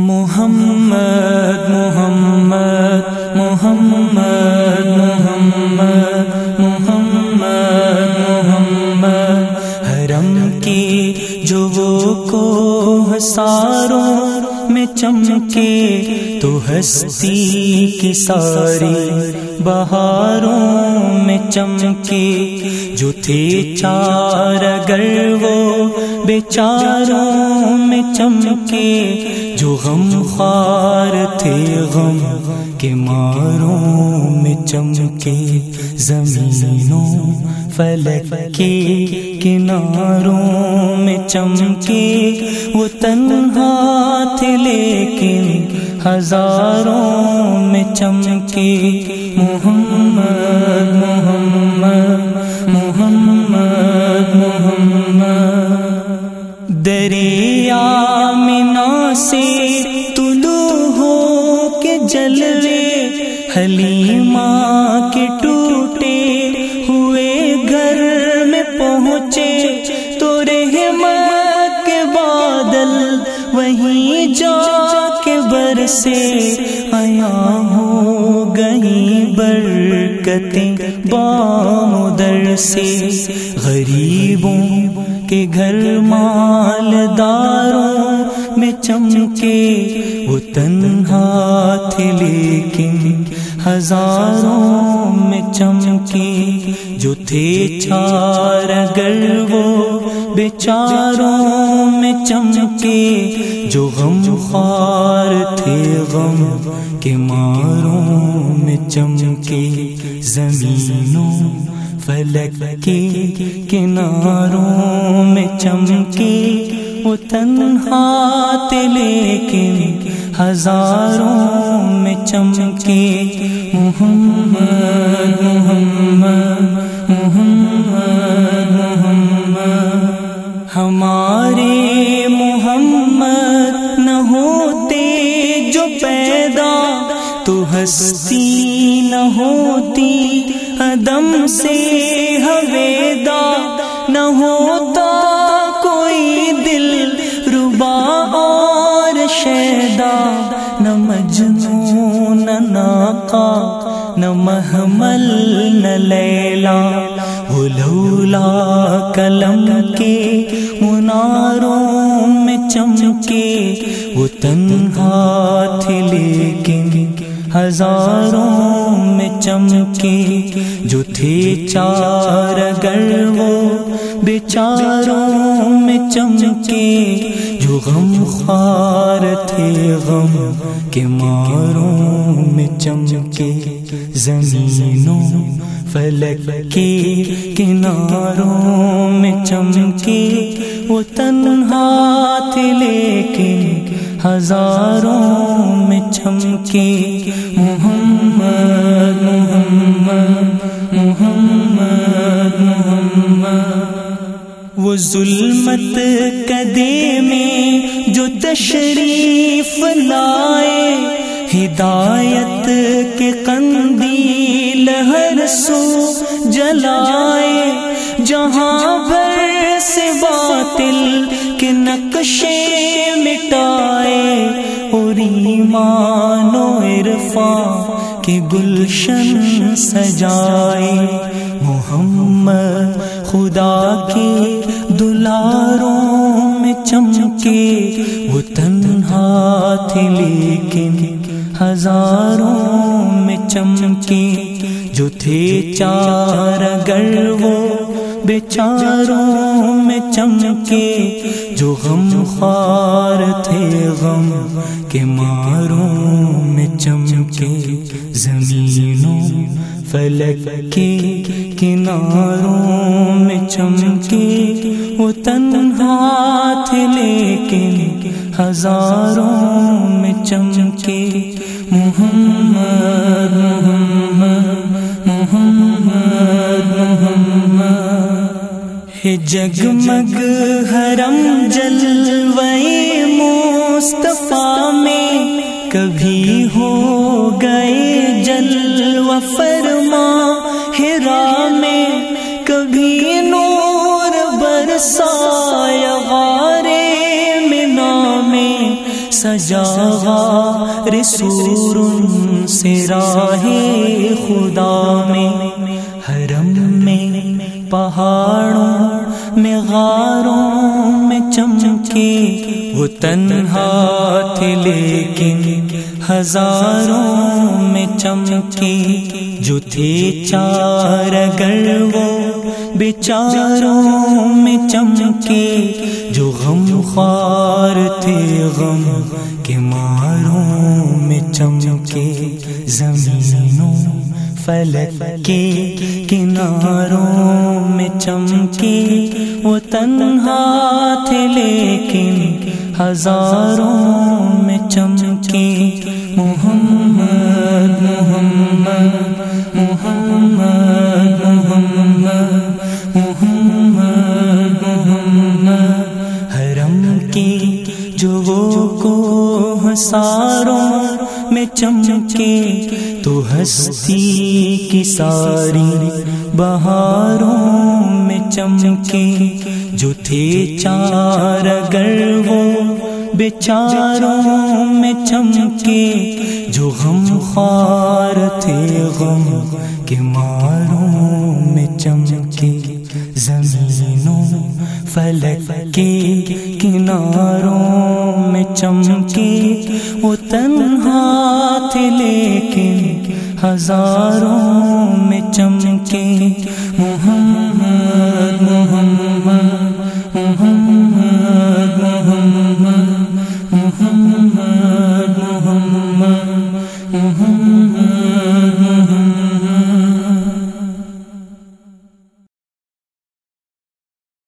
محمد محمد محمد محمد محمد محمد. حرم کی جو وہ کو ہساروں میں چمکے، تو ہستی کی ساری بہاروں میں چمکے۔ جو تھے چار اگر وہ بیچاروں میں چمکے جو غم خار تھے، غم کے ماروں میں چمکے، زمینوں فلک کے کناروں میں چمکے۔ وہ تنہا تھے لیکن ہزاروں میں چمکے۔ محمد دریا منا سے طلوع ہو کے جلوے حلیمہ کے ٹوٹے ہوئے گھر میں پہنچے تو رحمت کے بادل وہیں جا کے برسے آیا ہو گئی برکتیں بام در سے، غریبوں کے گھر مالداروں میں چمکے وہ تنہا تھے، لیکن ہزاروں میں چمکے جو تھے چار، اگر وہ بیچاروں میں چمکے جو غم خوار تھے، غم کے ماروں میں چمکے زمینوں فلک کے کناروں میں چمکے وہ تنہا لیکن ہزاروں میں چمکے محمد محمد محمد محمد، ہمارے نہ ہوتا کوئی دل ربا اور شیدا، نہ مجنون، نہ ناقا نہ محمل، نہ لیلا۔ وہ لولا کلم کے مناروں میں چمکے، وہ تنہا تھے لیکن ہزاروں میں چمکے جو تھے چار اگر وہ بیچاروں میں چمکے جو غم خوار تھے غم کے ماروں میں چمکے زمینوں فلک کے کناروں میں چمکے وہ تنہا تھے لیکن ہزاروں میں چمکے۔ محمد محمد محمد۔ محمد وہ ظلمت کدے میں جو تشریف لائے، ہدایت کے قندیل ہر سو جلائے۔ جہاں بھر سے باطل کے نقشے اور ایمان و عرفان کے گلشن سجائے۔ محمد خدا کے دلاروں میں چمکے۔ وہ تنہا تھے لیکن ہزاروں میں چمکے۔ جو تھے چار اگر وہ بیچاروں میں چمکے جو غم خوار تھے غم کے ماروں میں چمکے زمینوں فلک کے کناروں میں چمکے وہ تنہا تھے لیکن ہزاروں میں چمکے محمد محمد ہے جگمگ حرم جلوے مصطفیٰ میں کبھی ہو گئے جلوہ فرما ہرا میں کبھی نور برسایا غارے منا میں سجا رسور سے راہ خدا میں حرم میں پہاڑوں میں غاروں میں چمکے، وہ تنہا تھے لیکن ہزاروں میں چمکے۔ جو تھے چار گر وہ بیچاروں میں چمکے۔ جو غم خوار تھے غم کے ماروں میں چمکے۔ زمینوں فلک کے کناروں میں چمکے وہ تنہا تھے لیکن ہزاروں میں چمکے محمد محمد محمد محمد محمد محمد۔ حرم کی جو وہ کو ہساروں میں چمکے تو ہستی کی ساری بہاروں میں چمکے جو تھے چار گر وہ بیچاروں میں چمکے جو غم خوار تھے غم کے ماروں میں چمکے زمینوں فلک کے کناروں میں چمکے وہ تنہا تھے لیکن ہزاروں میں چمکے